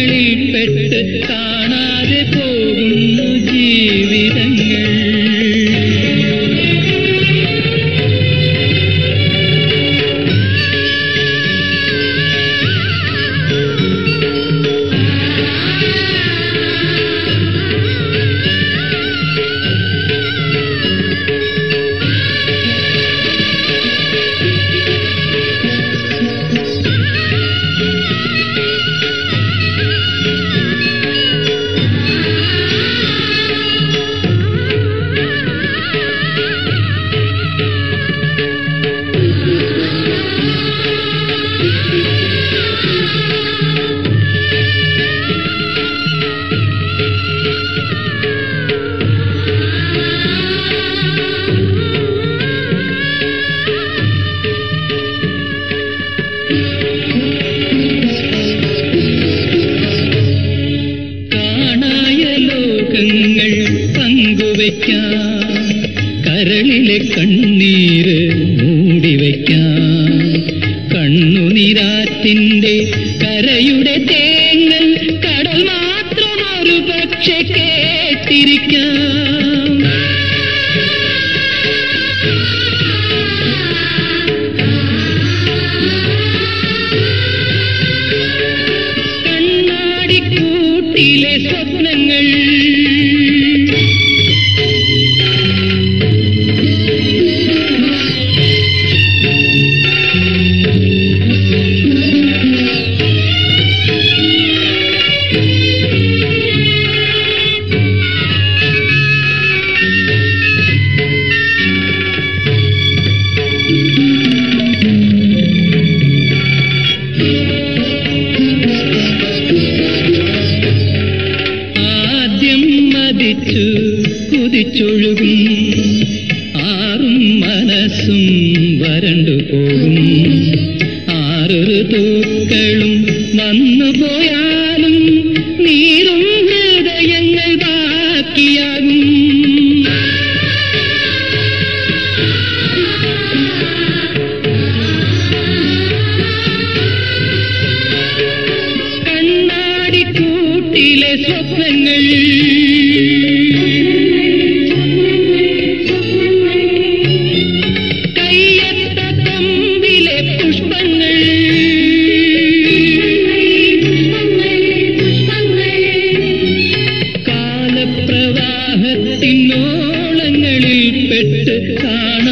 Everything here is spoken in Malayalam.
കാലപ്രവാഹത്തിനോളങ്ങളിൽ പെട്ട് കാണാതെ പോകുന്നു ജീവിതങ്ങൾ ലോകങ്ങൾ പങ്കുവയ്ക്കാം കരളിലെ കണ്ണീര് മൂടിവയ്ക്കാം കണ്ണുനിരാത്തിന്റെ കരയുടെ തേങ്ങൽ കടൽ മാത്രം ഒരു പക്ഷെ കേട്ടിരിക്കാം. കണ്ണാടിക്കൂട്ടിലെ സ്വപ്നങ്ങൾ. മതിച്ചു കുതിച്ചൊഴുകും. ആറും മനസ്സും വരണ്ടു പോകും. ആറൊരു തൂക്കളും വന്നു പോയാലും നീറും ഹൃദയങ്ങൾ ബാക്കിയാകും. കണ്ണാടിക്കൂട്ടിലെ സ്വപ്നങ്ങൾ കാലപ്രവാഹത്തിനോളങ്ങളിൽ പെട്ട് കാണാതെ